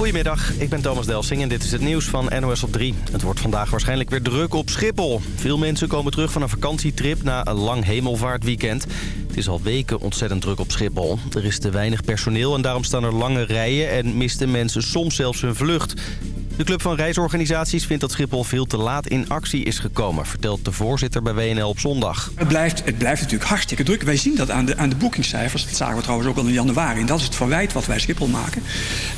Goedemiddag, ik ben Thomas Delsing en dit is het nieuws van NOS op 3. Het wordt vandaag waarschijnlijk weer druk op Schiphol. Veel mensen komen terug van een vakantietrip na een lang hemelvaartweekend. Het is al weken ontzettend druk op Schiphol. Er is te weinig personeel en daarom staan er lange rijen en misten mensen soms zelfs hun vlucht. De Club van Reisorganisaties vindt dat Schiphol veel te laat in actie is gekomen... vertelt de voorzitter bij WNL op zondag. Het blijft, het blijft natuurlijk hartstikke druk. Wij zien dat aan de, aan de boekingscijfers. Dat zagen we trouwens ook al in januari. En dat is het verwijt wat wij Schiphol maken.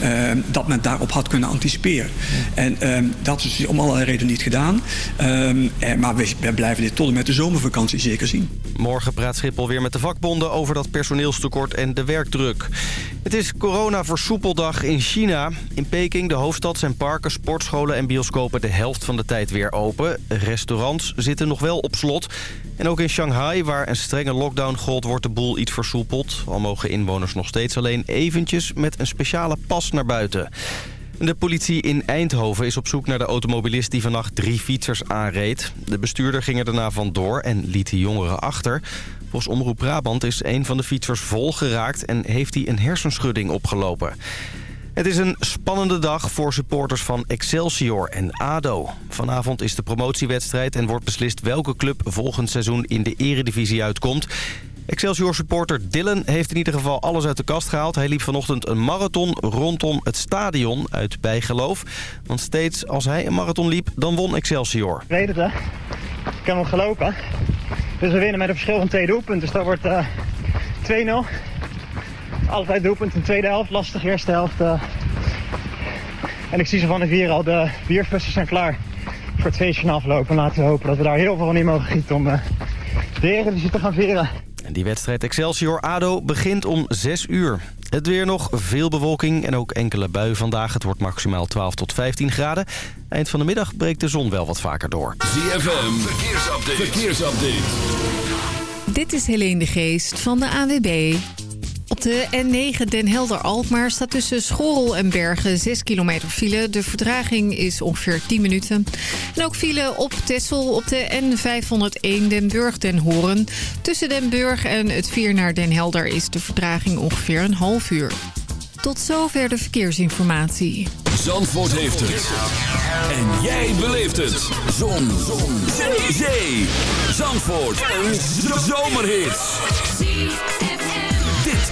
Uh, dat men daarop had kunnen anticiperen. En uh, dat is om allerlei redenen niet gedaan. Uh, maar we, we, blijven dit tot en met de zomervakantie zeker zien. Morgen praat Schiphol weer met de vakbonden over dat personeelstekort en de werkdruk. Het is corona-versoepeldag in China. In Peking, de hoofdstad, zijn parken sportscholen en bioscopen de helft van de tijd weer open. Restaurants zitten nog wel op slot. En ook in Shanghai, waar een strenge lockdown gold, wordt de boel iets versoepeld. Al mogen inwoners nog steeds alleen eventjes met een speciale pas naar buiten. De politie in Eindhoven is op zoek naar de automobilist die vannacht drie fietsers aanreed. De bestuurder ging er daarna vandoor en liet de jongeren achter. Volgens Omroep Brabant is een van de fietsers vol geraakt en heeft hij een hersenschudding opgelopen. Het is een spannende dag voor supporters van Excelsior en ADO. Vanavond is de promotiewedstrijd en wordt beslist welke club volgend seizoen in de eredivisie uitkomt. Excelsior-supporter Dylan heeft in ieder geval alles uit de kast gehaald. Hij liep vanochtend een marathon rondom het stadion uit bijgeloof. Want steeds als hij een marathon liep, dan won Excelsior. Ik weet het, hè. Ik heb hem gelopen. Dus we winnen met een verschil van twee doelpunten. Dus dat wordt uh, 2-0 allebei doelpunt in de tweede helft. Lastig eerste helft. Uh. En ik zie ze van de vier al. De bierfussen zijn klaar voor het feestje aflopen. Laten we hopen dat we daar heel veel van in mogen gieten om uh, de Eredivisie te gaan vieren. En die wedstrijd Excelsior-ADO begint om 6 uur. Het weer nog, veel bewolking en ook enkele buien vandaag. Het wordt maximaal 12 tot 15 graden. Eind van de middag breekt de zon wel wat vaker door. ZFM, verkeersupdate. verkeersupdate. Dit is Helene de Geest van de AWB. Op de N9 Den Helder-Alkmaar staat tussen Schorrel en Bergen 6 kilometer file. De verdraging is ongeveer 10 minuten. En ook file op Tessel op de N501 Den Burg-Den Horen. Tussen Den Burg en het Vier naar Den Helder is de verdraging ongeveer een half uur. Tot zover de verkeersinformatie. Zandvoort heeft het. En jij beleeft het. Zon. Zon. Zee. Zandvoort. Een zomerhit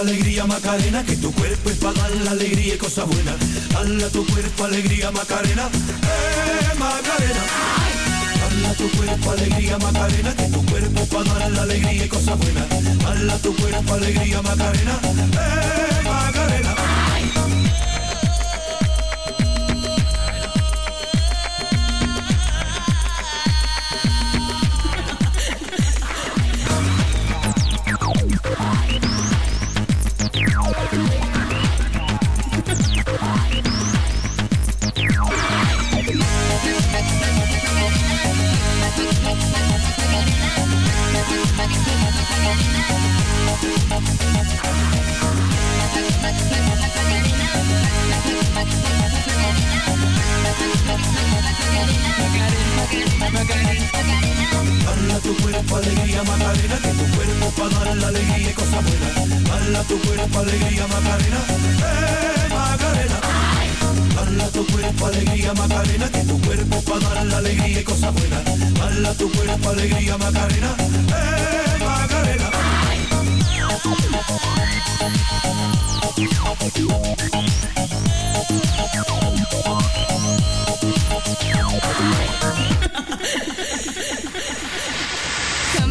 alegría Macarena, que tu cuerpo es para dar la alegría y cosa buena. Hala tu cuerpo alegría Macarena, eh Macarena. Hala tu cuerpo alegría Macarena, que tu cuerpo para dar la alegría y cosa buena. Hala tu cuerpo alegría Macarena, eh Macarena. buena. Tu cuerpo, alegría, Macarena. Eh, Macarena. baila tu cuerpo, alegría, Macarena. Que tu cuerpo pa dar la alegría y cosas buenas. baila tu cuerpo, alegría, Macarena. Eh, Macarena. Ay.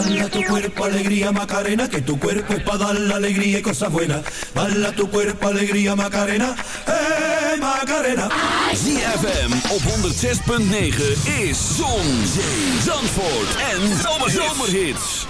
Dala tu cuerpo alegría Macarena, que tu cuerpo es para dar la alegría y cosas buenas. Dala tu cuerpo alegría Macarena, eh Macarena. ZFM op 106.9 is Zon, Zee, Zandvoort en Zomerhits. There's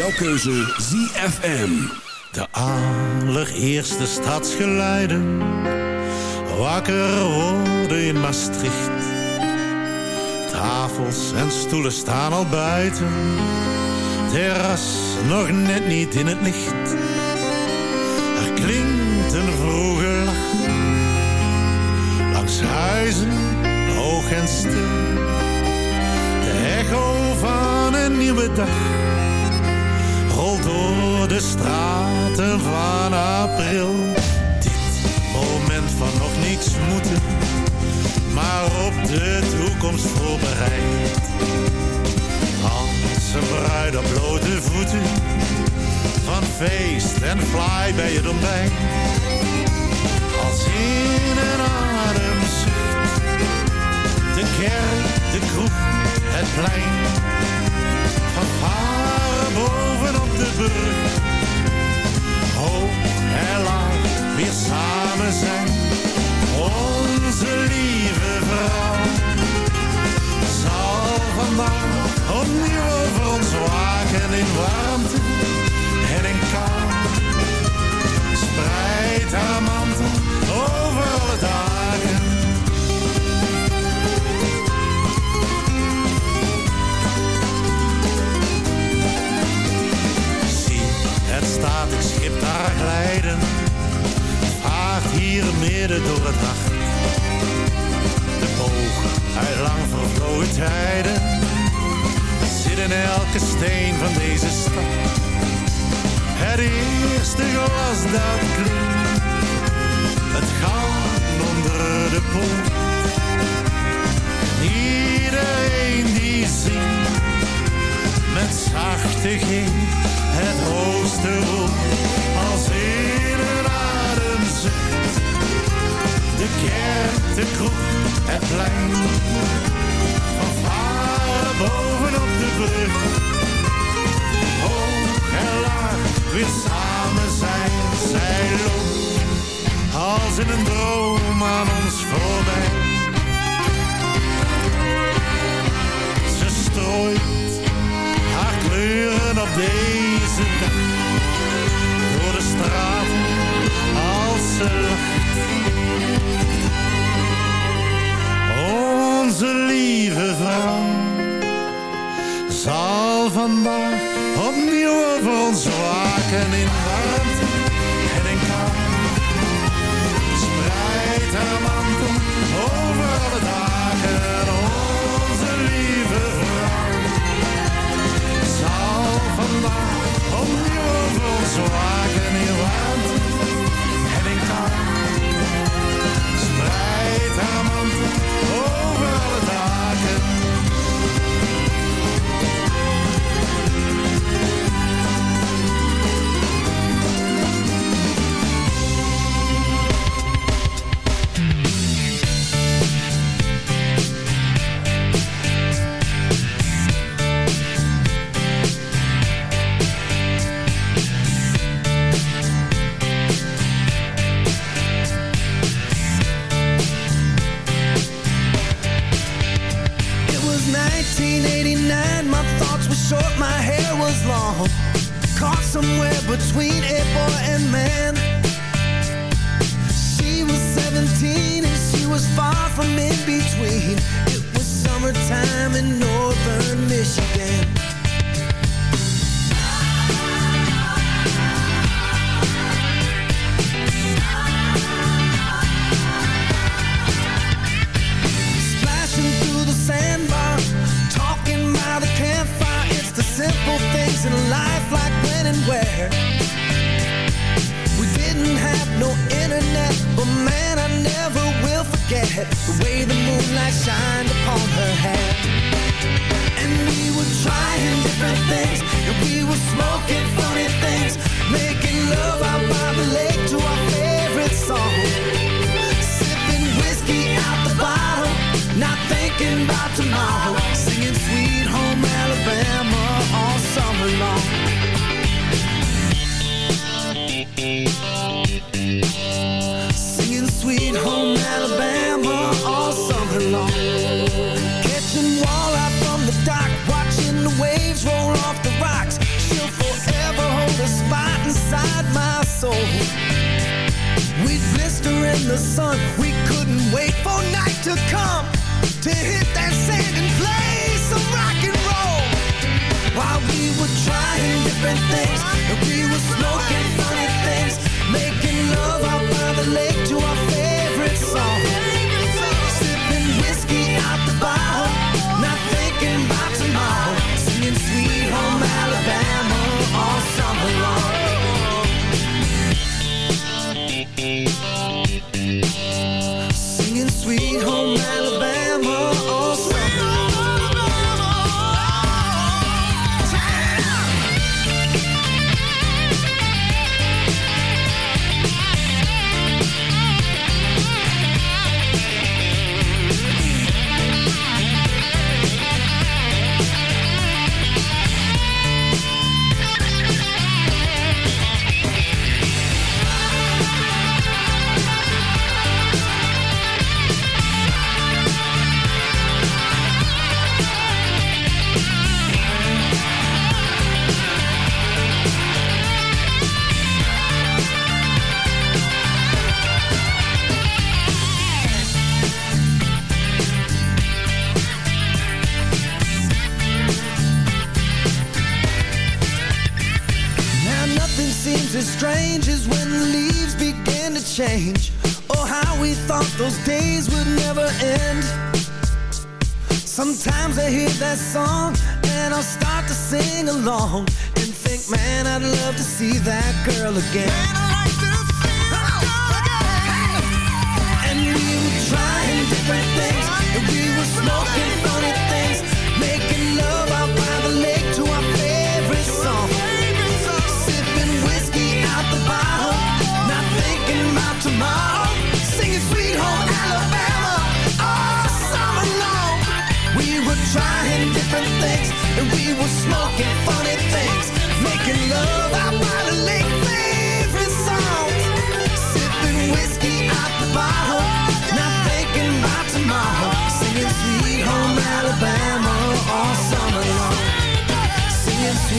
jouw keuze ZFM. De allereerste stadsgeluiden. Wakker worden in Maastricht. Tafels en stoelen staan al buiten. Terras nog net niet in het licht. Er klinkt een vroege lach. Langs huizen, hoog en stil. De echo van een nieuwe dag rolt door de straten van april. Dit moment van nog niks moeten, maar op de toekomst voorbereid. Als een bruid op blote voeten, van feest en fly bij je ontbijt. Als in een ademzucht, de kerk, de kroeg, het plein van varen bovenop de brug, hoog en laag weer samen zijn. Onze lieve vrouw zal vandaag opnieuw over ons waken in warmte en in kou. Spreid haar mantel over alle dagen. Het statig schip daar glijden, vaart hier midden door het nacht. De boog uit lang vervlogen tijden zit in elke steen van deze stad. Het eerste glas dat klinkt, het galm onder de poort. Iedereen die zingt, met zachte G, het hoogste als in een ademzucht. De kerk, de kroeg, het plein, van varen bovenop de brug. Hoog en laag, weer samen zijn, zij loopt als in een droom aan ons voorbij. Ze strooit op deze dag, door de straten als ze. Onze lieve vrouw zal vandaag opnieuw over ons waken in over ons waken in between hear that song and I'll start to sing along and think, man, I'd love to see that girl again.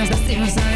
Nos decimos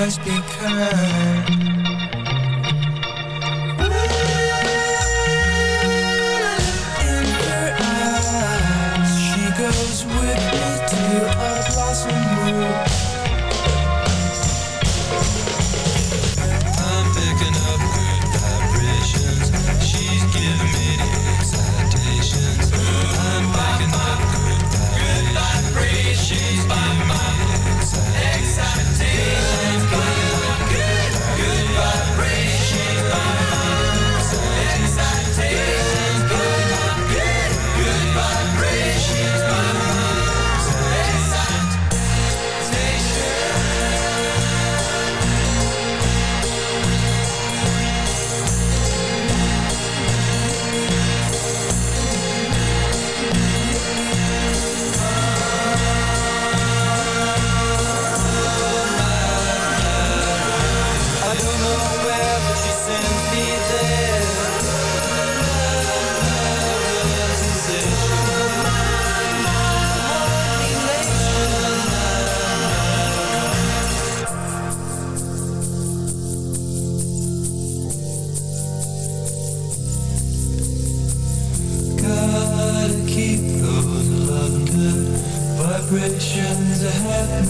must be kind.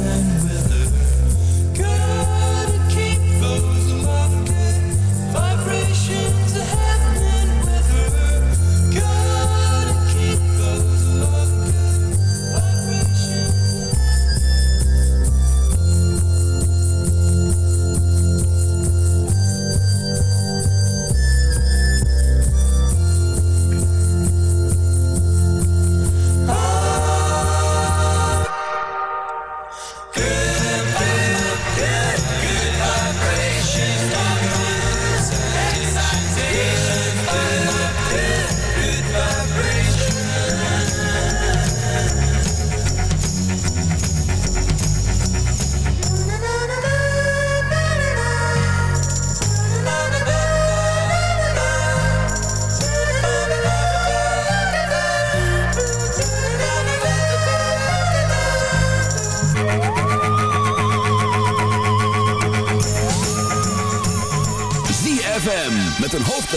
na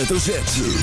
hoofdletter Z.